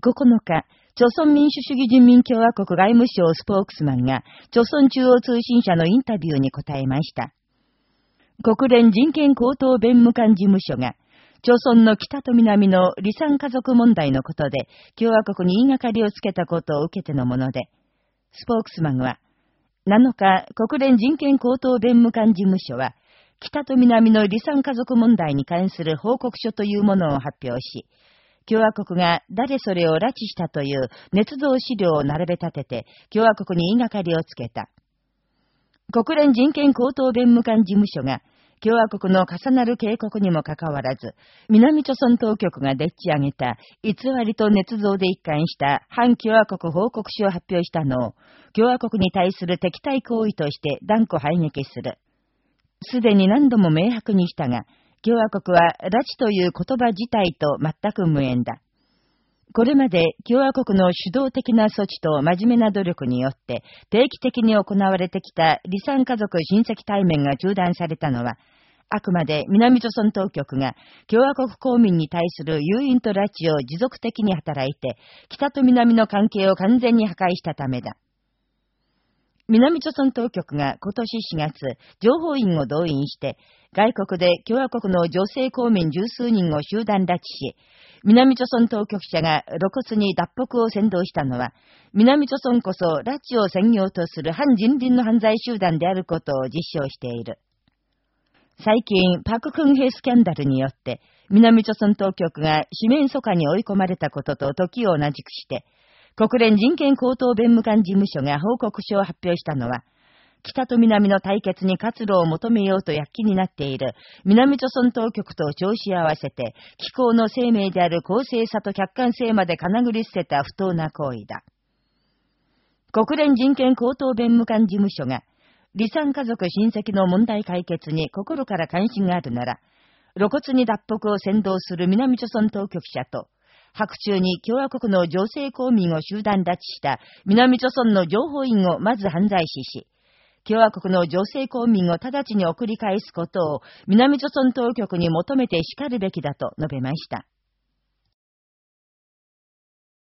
9日、朝鮮民主主義人民共和国外務省スポークスマンが、朝鮮中央通信社のインタビューに答えました。国連人権高等弁務官事務所が、朝鮮の北と南の離散家族問題のことで、共和国に言いがかりをつけたことを受けてのもので、スポークスマンは、7日、国連人権高等弁務官事務所は、北と南の離散家族問題に関する報告書というものを発表し、共和国が誰それを拉致したという捏造資料を並べ立てて、共和国に言いがかりをつけた。国連人権高等弁務官事務所が、共和国の重なる警告にもかかわらず、南朝鮮当局がでっち上げた偽りと捏造で一貫した反共和国報告書を発表したのを、共和国に対する敵対行為として断固排撃する。すでに何度も明白にしたが、共和国は拉致という言葉自体と全く無縁だ。これまで共和国の主導的な措置と真面目な努力によって定期的に行われてきた離散家族親戚対面が中断されたのは、あくまで南朝鮮当局が共和国公民に対する誘引と拉致を持続的に働いて、北と南の関係を完全に破壊したためだ。南朝鮮当局が今年4月、情報員を動員して、外国で共和国の女性公民十数人を集団拉致し、南朝鮮当局者が露骨に脱北を先導したのは、南朝鮮こそ拉致を専業とする反人倫の犯罪集団であることを実証している。最近、パククンヘスキャンダルによって、南朝鮮当局が四面楚歌に追い込まれたことと時を同じくして、国連人権高等弁務官事務所が報告書を発表したのは、北と南の対決に活路を求めようと躍起になっている南朝鮮当局と調子合わせて気候の生命である公正さと客観性までかなぐり捨てた不当な行為だ。国連人権高等弁務官事務所が離散家族親戚の問題解決に心から関心があるなら、露骨に脱北を先導する南朝鮮当局者と、白昼に共和国の女性公民を集団拉致した南朝村の情報員をまず犯罪視し、共和国の女性公民を直ちに送り返すことを南朝村当局に求めて叱るべきだと述べました。